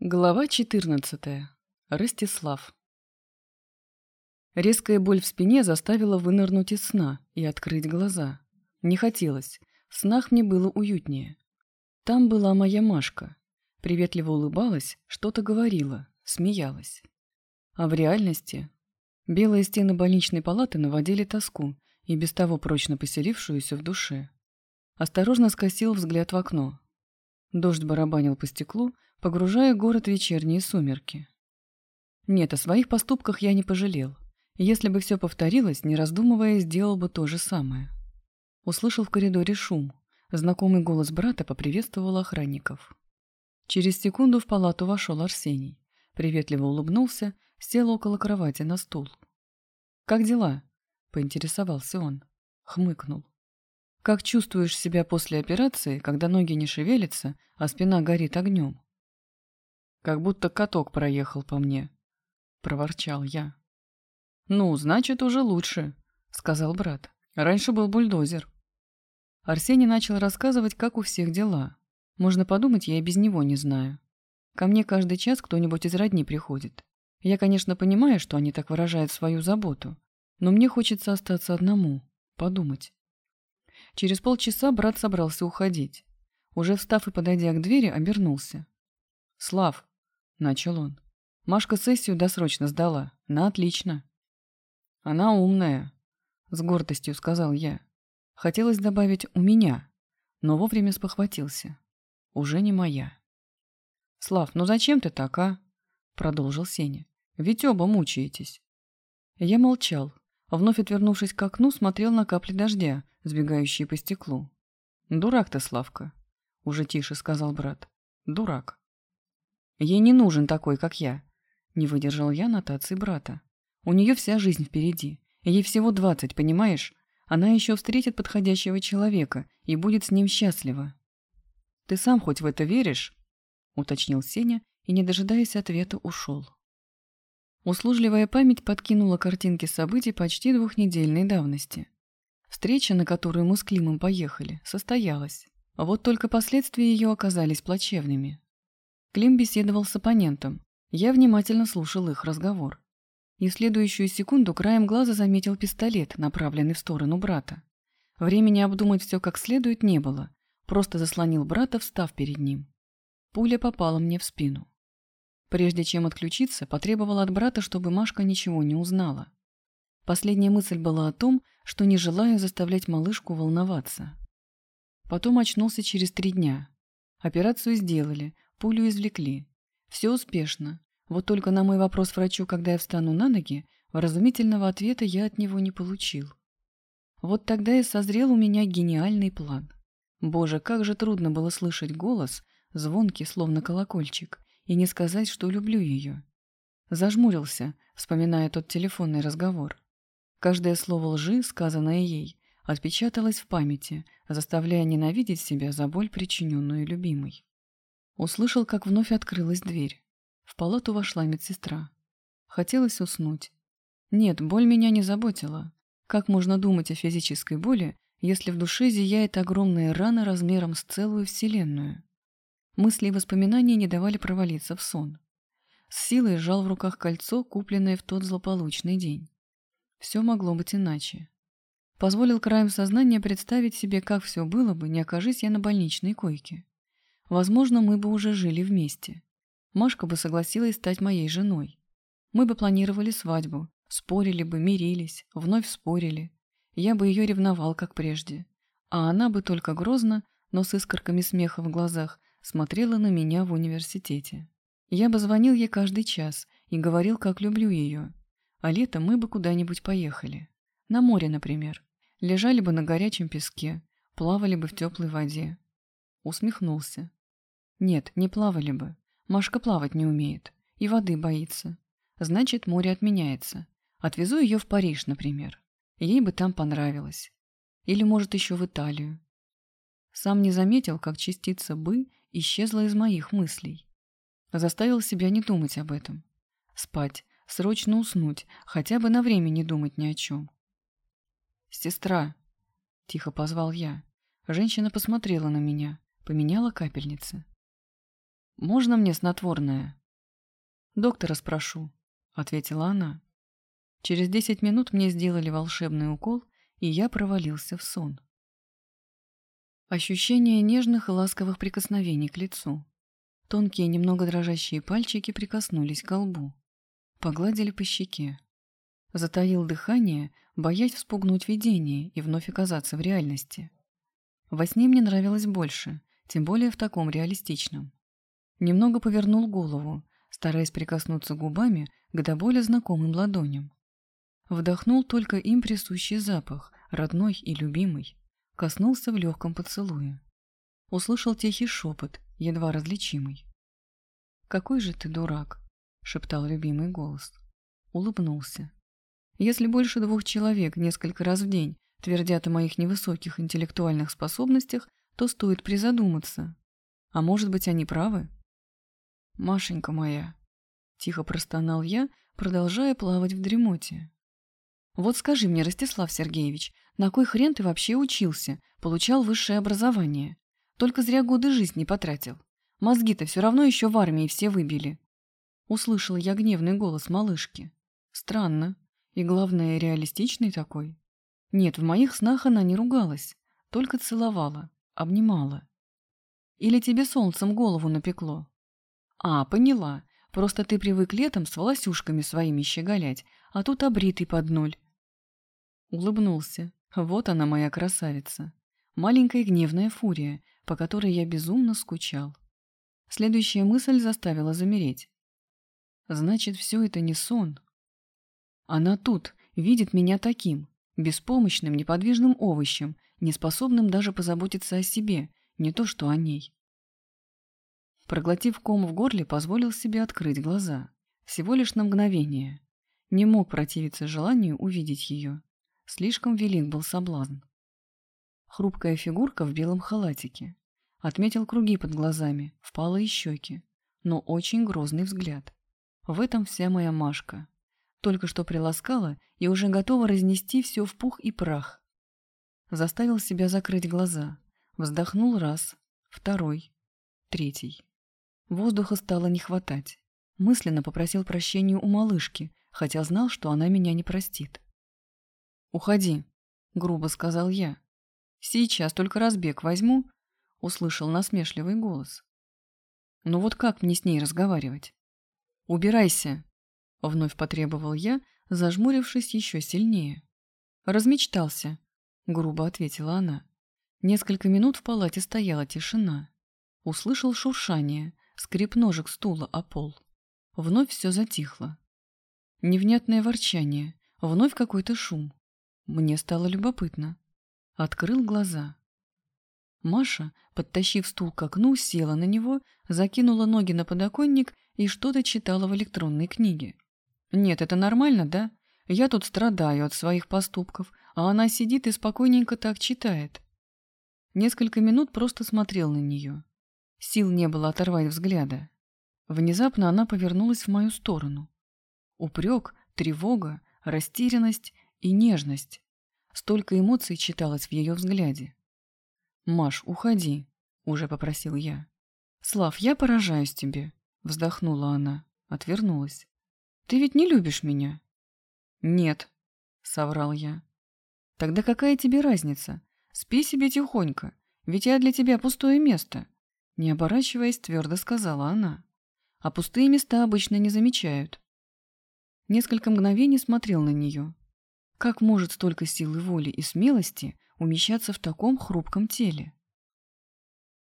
Глава 14. Ростислав. Резкая боль в спине заставила вынырнуть из сна и открыть глаза. Не хотелось. В снах мне было уютнее. Там была моя Машка. Приветливо улыбалась, что-то говорила, смеялась. А в реальности белые стены больничной палаты наводили тоску и без того прочно поселившуюся в душе. Осторожно скосил взгляд в окно. Дождь барабанил по стеклу, погружая город в вечерние сумерки. Нет, о своих поступках я не пожалел. Если бы все повторилось, не раздумывая, сделал бы то же самое. Услышал в коридоре шум. Знакомый голос брата поприветствовал охранников. Через секунду в палату вошел Арсений. Приветливо улыбнулся, сел около кровати на стул. «Как дела?» – поинтересовался он. Хмыкнул. «Как чувствуешь себя после операции, когда ноги не шевелятся, а спина горит огнем?» Как будто каток проехал по мне. Проворчал я. «Ну, значит, уже лучше», — сказал брат. «Раньше был бульдозер». Арсений начал рассказывать, как у всех дела. Можно подумать, я и без него не знаю. Ко мне каждый час кто-нибудь из родни приходит. Я, конечно, понимаю, что они так выражают свою заботу, но мне хочется остаться одному, подумать. Через полчаса брат собрался уходить. Уже встав и подойдя к двери, обернулся. «Слав, — начал он. Машка сессию досрочно сдала. На отлично. Она умная, — с гордостью сказал я. Хотелось добавить «у меня», но вовремя спохватился. Уже не моя. «Слав, ну зачем ты так, а?» — продолжил Сеня. «Ведь оба мучаетесь». Я молчал, вновь отвернувшись к окну, смотрел на капли дождя, сбегающие по стеклу. «Дурак ты, Славка», — уже тише сказал брат. «Дурак». Ей не нужен такой, как я. Не выдержал я нотации брата. У нее вся жизнь впереди. Ей всего двадцать, понимаешь? Она еще встретит подходящего человека и будет с ним счастлива. Ты сам хоть в это веришь? Уточнил Сеня и, не дожидаясь ответа, ушел. Услужливая память подкинула картинки событий почти двухнедельной давности. Встреча, на которую мы с Климом поехали, состоялась. Вот только последствия ее оказались плачевными. Клим беседовал с оппонентом. Я внимательно слушал их разговор. И в следующую секунду краем глаза заметил пистолет, направленный в сторону брата. Времени обдумать все как следует не было. Просто заслонил брата, встав перед ним. Пуля попала мне в спину. Прежде чем отключиться, потребовал от брата, чтобы Машка ничего не узнала. Последняя мысль была о том, что не желаю заставлять малышку волноваться. Потом очнулся через три дня. Операцию сделали, Пулю извлекли. Все успешно. Вот только на мой вопрос врачу, когда я встану на ноги, вразумительного ответа я от него не получил. Вот тогда и созрел у меня гениальный план. Боже, как же трудно было слышать голос, звонкий, словно колокольчик, и не сказать, что люблю ее. Зажмурился, вспоминая тот телефонный разговор. Каждое слово лжи, сказанное ей, отпечаталось в памяти, заставляя ненавидеть себя за боль, причиненную любимой. Услышал, как вновь открылась дверь. В палату вошла медсестра. Хотелось уснуть. Нет, боль меня не заботила. Как можно думать о физической боли, если в душе зияет огромная рана размером с целую вселенную? Мысли и воспоминания не давали провалиться в сон. С силой сжал в руках кольцо, купленное в тот злополучный день. Все могло быть иначе. Позволил краем сознания представить себе, как все было бы, не окажись я на больничной койке. Возможно, мы бы уже жили вместе. Машка бы согласилась стать моей женой. Мы бы планировали свадьбу, спорили бы, мирились, вновь спорили. Я бы ее ревновал, как прежде. А она бы только грозно, но с искорками смеха в глазах, смотрела на меня в университете. Я бы звонил ей каждый час и говорил, как люблю ее. А летом мы бы куда-нибудь поехали. На море, например. Лежали бы на горячем песке, плавали бы в теплой воде. Усмехнулся. Нет, не плавали бы. Машка плавать не умеет. И воды боится. Значит, море отменяется. Отвезу ее в Париж, например. Ей бы там понравилось. Или, может, еще в Италию. Сам не заметил, как частица «бы» исчезла из моих мыслей. Заставил себя не думать об этом. Спать, срочно уснуть, хотя бы на время не думать ни о чем. «Сестра!» – тихо позвал я. Женщина посмотрела на меня, поменяла капельницы. Можно мне снотворное?» «Доктора спрошу», — ответила она. Через десять минут мне сделали волшебный укол, и я провалился в сон. Ощущение нежных и ласковых прикосновений к лицу. Тонкие, немного дрожащие пальчики прикоснулись к лбу. Погладили по щеке. Затаил дыхание, боясь вспугнуть видение и вновь оказаться в реальности. Во сне мне нравилось больше, тем более в таком реалистичном. Немного повернул голову, стараясь прикоснуться губами к до боли знакомым ладоням. Вдохнул только им присущий запах, родной и любимый. Коснулся в легком поцелуе. Услышал тихий шепот, едва различимый. «Какой же ты дурак!» — шептал любимый голос. Улыбнулся. «Если больше двух человек несколько раз в день твердят о моих невысоких интеллектуальных способностях, то стоит призадуматься. А может быть, они правы?» «Машенька моя!» — тихо простонал я, продолжая плавать в дремоте. Вот скажи мне, Ростислав Сергеевич, на кой хрен ты вообще учился, получал высшее образование? Только зря годы жизни потратил. Мозги-то все равно еще в армии все выбили. Услышал я гневный голос малышки. Странно. И главное, реалистичный такой. Нет, в моих снах она не ругалась, только целовала, обнимала. Или тебе солнцем голову напекло? А, поняла. Просто ты привык летом с волосюшками своими щеголять, а тут обритый под ноль. Улыбнулся. Вот она, моя красавица. Маленькая гневная фурия, по которой я безумно скучал. Следующая мысль заставила замереть. Значит, все это не сон. Она тут, видит меня таким, беспомощным, неподвижным овощем, неспособным даже позаботиться о себе, не то что о ней. Проглотив ком в горле, позволил себе открыть глаза. Всего лишь на мгновение. Не мог противиться желанию увидеть ее. Слишком велик был соблазн. Хрупкая фигурка в белом халатике. Отметил круги под глазами, впалые щеки, но очень грозный взгляд. В этом вся моя Машка. Только что приласкала и уже готова разнести все в пух и прах. Заставил себя закрыть глаза. Вздохнул раз, второй, третий. Воздуха стало не хватать. Мысленно попросил прощения у малышки, хотя знал, что она меня не простит. «Уходи», — грубо сказал я. «Сейчас только разбег возьму», — услышал насмешливый голос. «Ну вот как мне с ней разговаривать?» «Убирайся», — вновь потребовал я, зажмурившись еще сильнее. «Размечтался», — грубо ответила она. Несколько минут в палате стояла тишина. Услышал шуршание, скрип ножек стула о пол. Вновь все затихло. Невнятное ворчание, вновь какой-то шум. Мне стало любопытно. Открыл глаза. Маша, подтащив стул к окну, села на него, закинула ноги на подоконник и что-то читала в электронной книге. «Нет, это нормально, да? Я тут страдаю от своих поступков, а она сидит и спокойненько так читает». Несколько минут просто смотрел на нее. Сил не было оторвать взгляда. Внезапно она повернулась в мою сторону. Упрек, тревога, растерянность и нежность. Столько эмоций читалось в ее взгляде. «Маш, уходи», — уже попросил я. «Слав, я поражаюсь тебе», — вздохнула она, отвернулась. «Ты ведь не любишь меня?» «Нет», — соврал я. «Тогда какая тебе разница? Спи себе тихонько, ведь я для тебя пустое место», — не оборачиваясь, твердо сказала она. «А пустые места обычно не замечают». Несколько мгновений смотрел на нее, как может столько силы воли и смелости умещаться в таком хрупком теле?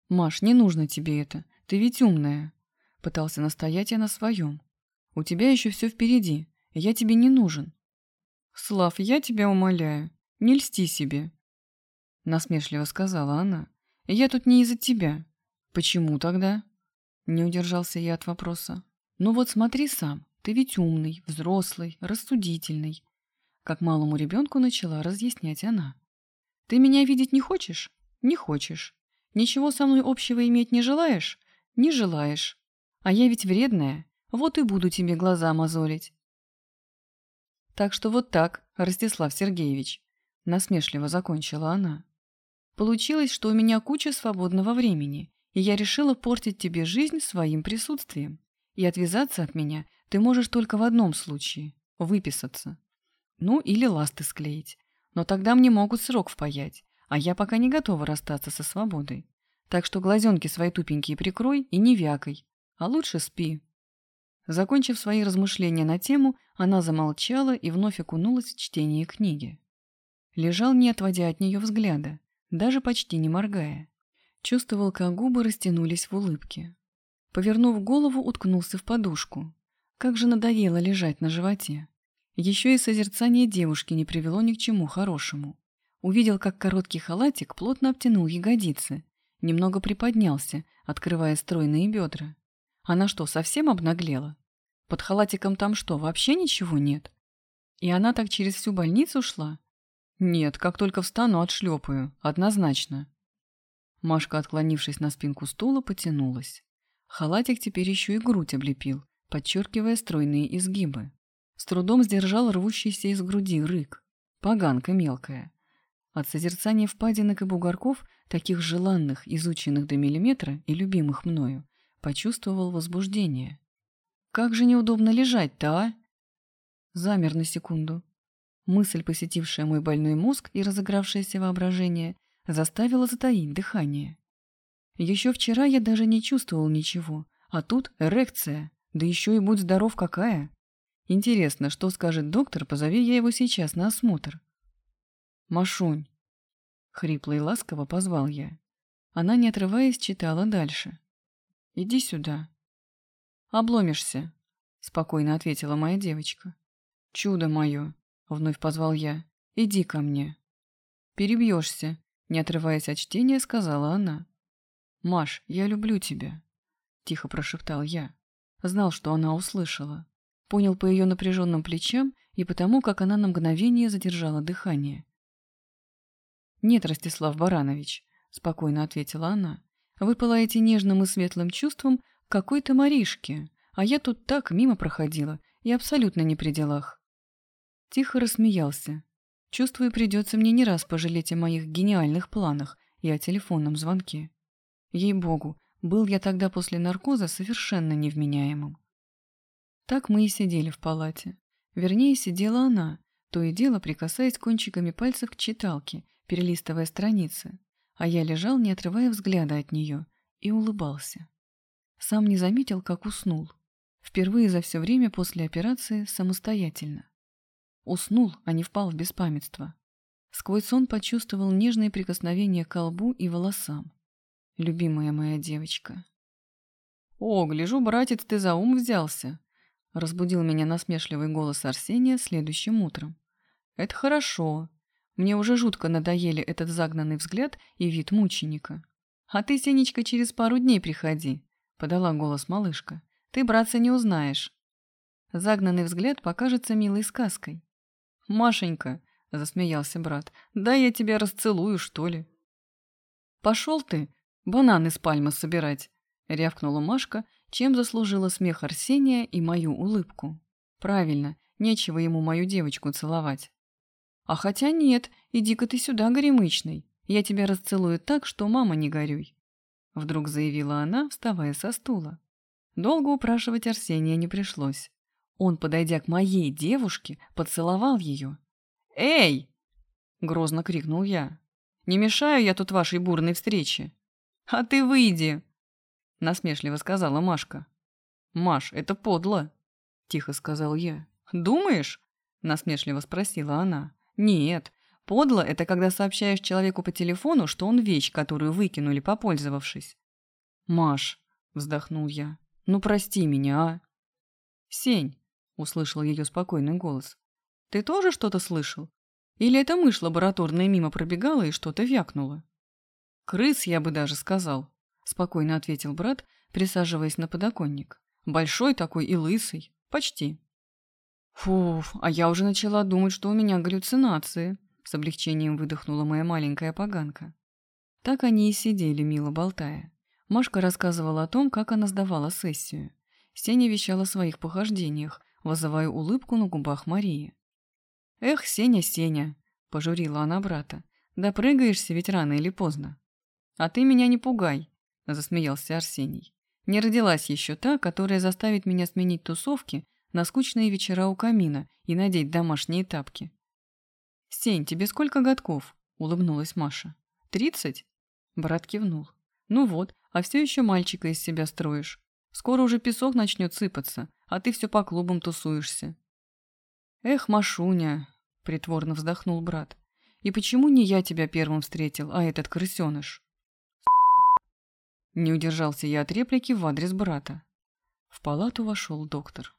«Маш, не нужно тебе это. Ты ведь умная». Пытался настоять я на своем. «У тебя еще все впереди. Я тебе не нужен». «Слав, я тебя умоляю. Не льсти себе». Насмешливо сказала она. «Я тут не из-за тебя». «Почему тогда?» Не удержался я от вопроса. «Ну вот смотри сам. Ты ведь умный, взрослый, рассудительный. Как малому ребенку начала разъяснять она. «Ты меня видеть не хочешь? Не хочешь. Ничего со мной общего иметь не желаешь? Не желаешь. А я ведь вредная, вот и буду тебе глаза мозолить». «Так что вот так, Ростислав Сергеевич», — насмешливо закончила она. «Получилось, что у меня куча свободного времени, И я решила портить тебе жизнь своим присутствием. И отвязаться от меня ты можешь только в одном случае – выписаться. Ну, или ласты склеить. Но тогда мне могут срок впаять, а я пока не готова расстаться со свободой. Так что глазенки свои тупенькие прикрой и не вякой, а лучше спи. Закончив свои размышления на тему, она замолчала и вновь окунулась в чтение книги. Лежал, не отводя от нее взгляда, даже почти не моргая. Чувствовал, как губы растянулись в улыбке. Повернув голову, уткнулся в подушку. Как же надоело лежать на животе. Еще и созерцание девушки не привело ни к чему хорошему. Увидел, как короткий халатик плотно обтянул ягодицы, немного приподнялся, открывая стройные бедра. Она что, совсем обнаглела? Под халатиком там что, вообще ничего нет? И она так через всю больницу шла? Нет, как только встану, отшлепаю. Однозначно. Машка, отклонившись на спинку стула, потянулась. Халатик теперь еще и грудь облепил, подчеркивая стройные изгибы. С трудом сдержал рвущийся из груди рык. Поганка мелкая. От созерцания впадинок и бугорков, таких желанных, изученных до миллиметра и любимых мною, почувствовал возбуждение. Как же неудобно лежать-то, а? Замер на секунду. Мысль, посетившая мой больной мозг и разыгравшееся воображение, заставила затаить дыхание. Еще вчера я даже не чувствовал ничего, а тут эрекция, да еще и будь здоров какая. Интересно, что скажет доктор, позови я его сейчас на осмотр. «Машунь!» — хрипло и ласково позвал я. Она, не отрываясь, читала дальше. «Иди сюда». «Обломишься», — спокойно ответила моя девочка. «Чудо мое!» — вновь позвал я. «Иди ко мне». «Перебьешься», — не отрываясь от чтения, сказала она. «Маш, я люблю тебя», — тихо прошептал я. Знал, что она услышала. Понял по ее напряженным плечам и потому, как она на мгновение задержала дыхание. «Нет, Ростислав Баранович», — спокойно ответила она. «Вы пылаете нежным и светлым чувством какой-то Маришки, а я тут так мимо проходила и абсолютно не при делах». Тихо рассмеялся. Чувствую, придется мне не раз пожалеть о моих гениальных планах и о телефонном звонке. Ей-богу, был я тогда после наркоза совершенно невменяемым. Так мы и сидели в палате. Вернее, сидела она, то и дело прикасаясь кончиками пальцев к читалке, перелистывая страницы, а я лежал, не отрывая взгляда от нее, и улыбался. Сам не заметил, как уснул. Впервые за все время после операции самостоятельно. Уснул, а не впал в беспамятство. Сквозь сон почувствовал нежные прикосновения к лбу и волосам. Любимая моя девочка. «О, гляжу, братец, ты за ум взялся!» Разбудил меня насмешливый голос Арсения следующим утром. «Это хорошо. Мне уже жутко надоели этот загнанный взгляд и вид мученика. А ты, Сенечка, через пару дней приходи», — подала голос малышка. «Ты, братца, не узнаешь». Загнанный взгляд покажется милой сказкой. «Машенька», — засмеялся брат, — «да я тебя расцелую, что ли». «Пошел ты, бананы с пальмы собирать», — рявкнула Машка, чем заслужила смех Арсения и мою улыбку. «Правильно, нечего ему мою девочку целовать». А хотя нет, иди-ка ты сюда, горемычный. Я тебя расцелую так, что мама не горюй. Вдруг заявила она, вставая со стула. Долго упрашивать Арсения не пришлось. Он, подойдя к моей девушке, поцеловал ее. «Эй!» — грозно крикнул я. «Не мешаю я тут вашей бурной встрече». «А ты выйди!» — насмешливо сказала Машка. «Маш, это подло!» — тихо сказал я. «Думаешь?» — насмешливо спросила она. Нет, подло – это когда сообщаешь человеку по телефону, что он вещь, которую выкинули, попользовавшись. «Маш», – вздохнул я, – «ну прости меня, а?» «Сень», – услышал ее спокойный голос, – «ты тоже что-то слышал? Или эта мышь лабораторная мимо пробегала и что-то вякнула?» «Крыс, я бы даже сказал», – спокойно ответил брат, присаживаясь на подоконник. «Большой такой и лысый. Почти». Фуф, а я уже начала думать, что у меня галлюцинации. С облегчением выдохнула моя маленькая поганка. Так они и сидели, мило болтая. Машка рассказывала о том, как она сдавала сессию. Сеня вещала о своих похождениях, вызывая улыбку на губах Марии. «Эх, Сеня, Сеня!» – пожурила она брата. «Да прыгаешься ведь рано или поздно. А ты меня не пугай!» — засмеялся Арсений. «Не родилась еще та, которая заставит меня сменить тусовки на скучные вечера у камина и надеть домашние тапки». «Сень, тебе сколько годков?» — улыбнулась Маша. «Тридцать?» Брат кивнул. «Ну вот, а все еще мальчика из себя строишь. Скоро уже песок начнет сыпаться, а ты все по клубам тусуешься». «Эх, Машуня!» — притворно вздохнул брат. «И почему не я тебя первым встретил, а этот крысеныш?» Не удержался я от реплики в адрес брата. В палату вошел доктор.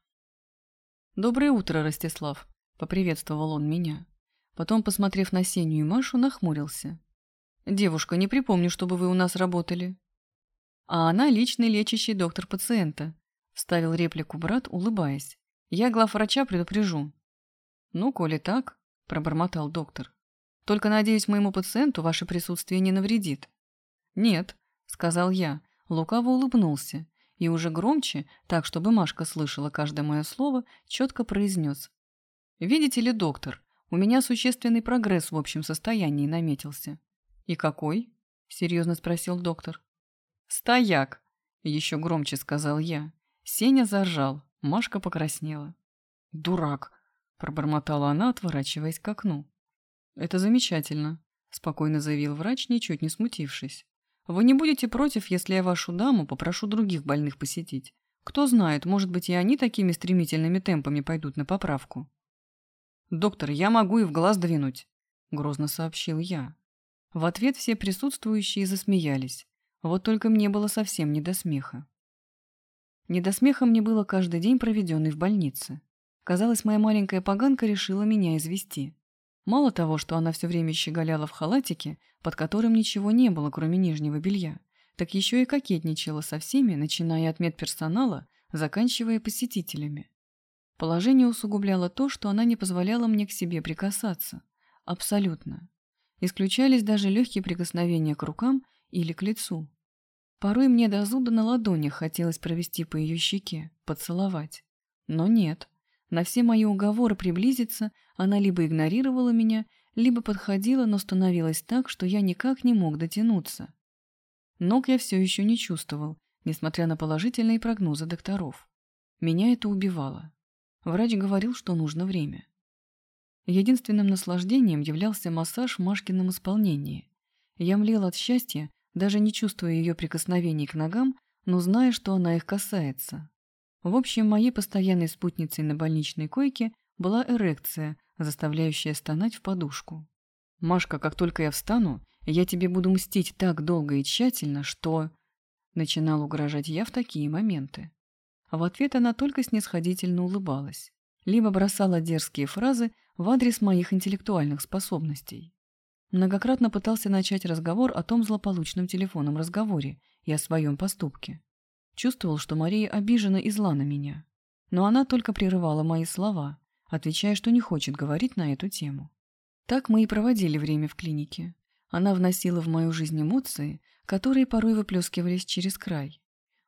«Доброе утро, Ростислав», — поприветствовал он меня. Потом, посмотрев на Сеню и Машу, нахмурился. «Девушка, не припомню, чтобы вы у нас работали». «А она личный лечащий доктор пациента», — вставил реплику брат, улыбаясь. «Я главврача предупрежу». «Ну, коли так», — пробормотал доктор. «Только, надеюсь, моему пациенту ваше присутствие не навредит». «Нет», — сказал я, лукаво улыбнулся и уже громче, так, чтобы Машка слышала каждое мое слово, четко произнес. «Видите ли, доктор, у меня существенный прогресс в общем состоянии наметился». «И какой?» — серьезно спросил доктор. «Стояк!» — еще громче сказал я. Сеня заржал, Машка покраснела. «Дурак!» — пробормотала она, отворачиваясь к окну. «Это замечательно», — спокойно заявил врач, ничуть не смутившись. «Вы не будете против, если я вашу даму попрошу других больных посетить? Кто знает, может быть, и они такими стремительными темпами пойдут на поправку». «Доктор, я могу и в глаз двинуть», — грозно сообщил я. В ответ все присутствующие засмеялись. Вот только мне было совсем не до смеха. Не до смеха мне было каждый день, проведенный в больнице. Казалось, моя маленькая поганка решила меня извести. Мало того, что она все время щеголяла в халатике, под которым ничего не было, кроме нижнего белья, так еще и кокетничала со всеми, начиная от медперсонала, заканчивая посетителями. Положение усугубляло то, что она не позволяла мне к себе прикасаться. Абсолютно. Исключались даже легкие прикосновения к рукам или к лицу. Порой мне до зуда на ладонях хотелось провести по ее щеке, поцеловать. Но нет. На все мои уговоры приблизиться она либо игнорировала меня, либо подходила, но становилась так, что я никак не мог дотянуться. Ног я все еще не чувствовал, несмотря на положительные прогнозы докторов. Меня это убивало. Врач говорил, что нужно время. Единственным наслаждением являлся массаж в Машкином исполнении. Я млел от счастья, даже не чувствуя ее прикосновений к ногам, но зная, что она их касается. В общем, моей постоянной спутницей на больничной койке была эрекция, заставляющая стонать в подушку. «Машка, как только я встану, я тебе буду мстить так долго и тщательно, что...» Начинал угрожать я в такие моменты. А в ответ она только снисходительно улыбалась, либо бросала дерзкие фразы в адрес моих интеллектуальных способностей. Многократно пытался начать разговор о том злополучном телефонном разговоре и о своем поступке. Чувствовал, что Мария обижена и зла на меня. Но она только прерывала мои слова, отвечая, что не хочет говорить на эту тему. Так мы и проводили время в клинике. Она вносила в мою жизнь эмоции, которые порой выплескивались через край.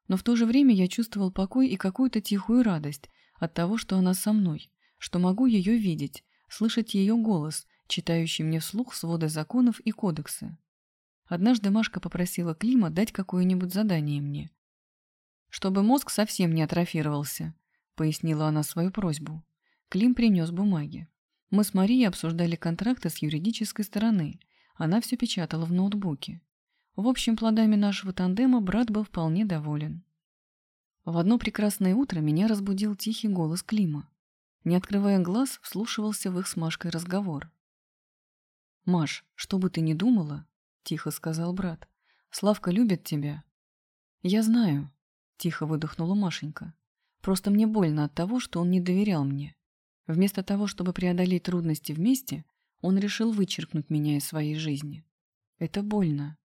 Но в то же время я чувствовал покой и какую-то тихую радость от того, что она со мной, что могу ее видеть, слышать ее голос читающий мне вслух своды законов и кодексы. Однажды Машка попросила Клима дать какое-нибудь задание мне. «Чтобы мозг совсем не атрофировался», — пояснила она свою просьбу. Клим принес бумаги. Мы с Марией обсуждали контракты с юридической стороны. Она все печатала в ноутбуке. В общем, плодами нашего тандема брат был вполне доволен. В одно прекрасное утро меня разбудил тихий голос Клима. Не открывая глаз, вслушивался в их с Машкой разговор. «Маш, что бы ты ни думала», — тихо сказал брат, — «Славка любит тебя». «Я знаю», — тихо выдохнула Машенька. «Просто мне больно от того, что он не доверял мне. Вместо того, чтобы преодолеть трудности вместе, он решил вычеркнуть меня из своей жизни. Это больно».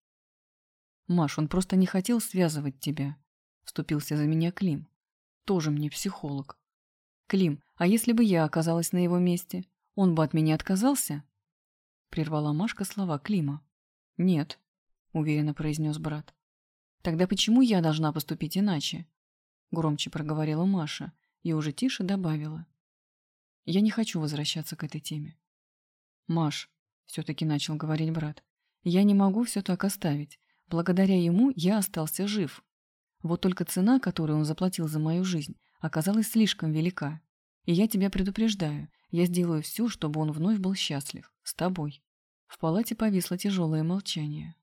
«Маш, он просто не хотел связывать тебя», — вступился за меня Клим. «Тоже мне психолог». «Клим, а если бы я оказалась на его месте, он бы от меня отказался?» Прервала Машка слова Клима. «Нет», — уверенно произнес брат. «Тогда почему я должна поступить иначе?» Громче проговорила Маша и уже тише добавила. «Я не хочу возвращаться к этой теме». «Маш», — все-таки начал говорить брат, — «я не могу все так оставить. Благодаря ему я остался жив. Вот только цена, которую он заплатил за мою жизнь, оказалась слишком велика. И я тебя предупреждаю, я сделаю все, чтобы он вновь был счастлив. С тобой. В палате повисло тяжелое молчание.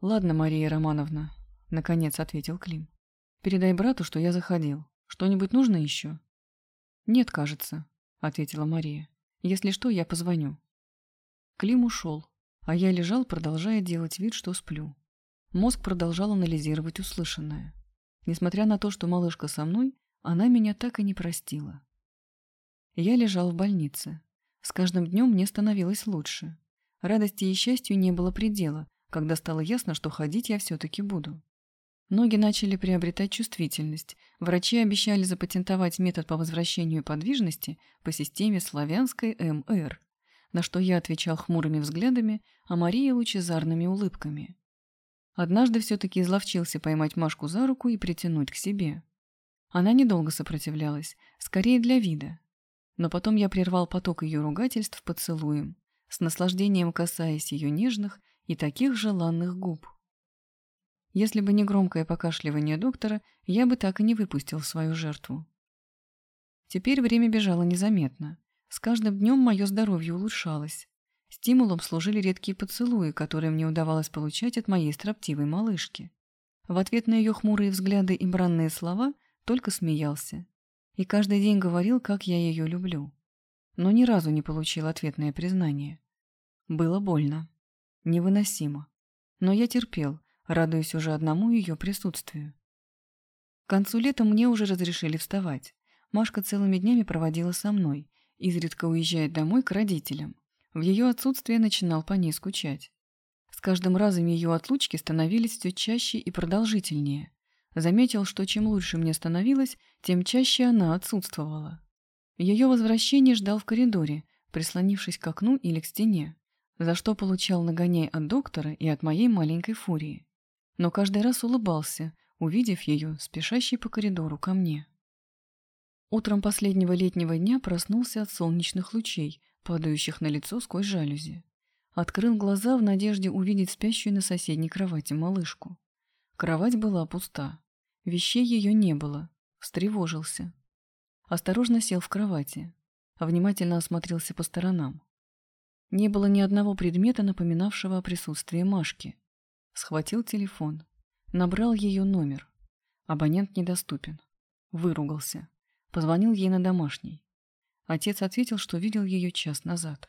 «Ладно, Мария Романовна», — наконец ответил Клим. «Передай брату, что я заходил. Что-нибудь нужно еще?» «Нет, кажется», — ответила Мария. «Если что, я позвоню». Клим ушел, а я лежал, продолжая делать вид, что сплю. Мозг продолжал анализировать услышанное. Несмотря на то, что малышка со мной, она меня так и не простила. Я лежал в больнице. С каждым днем мне становилось лучше. Радости и счастью не было предела, когда стало ясно, что ходить я все-таки буду. Ноги начали приобретать чувствительность. Врачи обещали запатентовать метод по возвращению подвижности по системе славянской МР на что я отвечал хмурыми взглядами, а Мария лучезарными улыбками. Однажды все-таки изловчился поймать Машку за руку и притянуть к себе. Она недолго сопротивлялась, скорее для вида. Но потом я прервал поток ее ругательств поцелуем, с наслаждением касаясь ее нежных и таких желанных губ. Если бы не громкое покашливание доктора, я бы так и не выпустил свою жертву. Теперь время бежало незаметно. С каждым днем мое здоровье улучшалось. Стимулом служили редкие поцелуи, которые мне удавалось получать от моей строптивой малышки. В ответ на ее хмурые взгляды и бранные слова только смеялся. И каждый день говорил, как я ее люблю. Но ни разу не получил ответное признание. Было больно. Невыносимо. Но я терпел, радуясь уже одному ее присутствию. К концу лета мне уже разрешили вставать. Машка целыми днями проводила со мной, изредка уезжает домой к родителям. В ее отсутствие начинал по ней скучать. С каждым разом ее отлучки становились все чаще и продолжительнее. Заметил, что чем лучше мне становилось, тем чаще она отсутствовала. Ее возвращение ждал в коридоре, прислонившись к окну или к стене, за что получал нагоняй от доктора и от моей маленькой фурии. Но каждый раз улыбался, увидев ее, спешащей по коридору ко мне. Утром последнего летнего дня проснулся от солнечных лучей, падающих на лицо сквозь жалюзи. Открыл глаза в надежде увидеть спящую на соседней кровати малышку. Кровать была пуста. Вещей ее не было. Встревожился. Осторожно сел в кровати. Внимательно осмотрелся по сторонам. Не было ни одного предмета, напоминавшего о присутствии Машки. Схватил телефон. Набрал ее номер. Абонент недоступен. Выругался. Позвонил ей на домашний. Отец ответил, что видел ее час назад.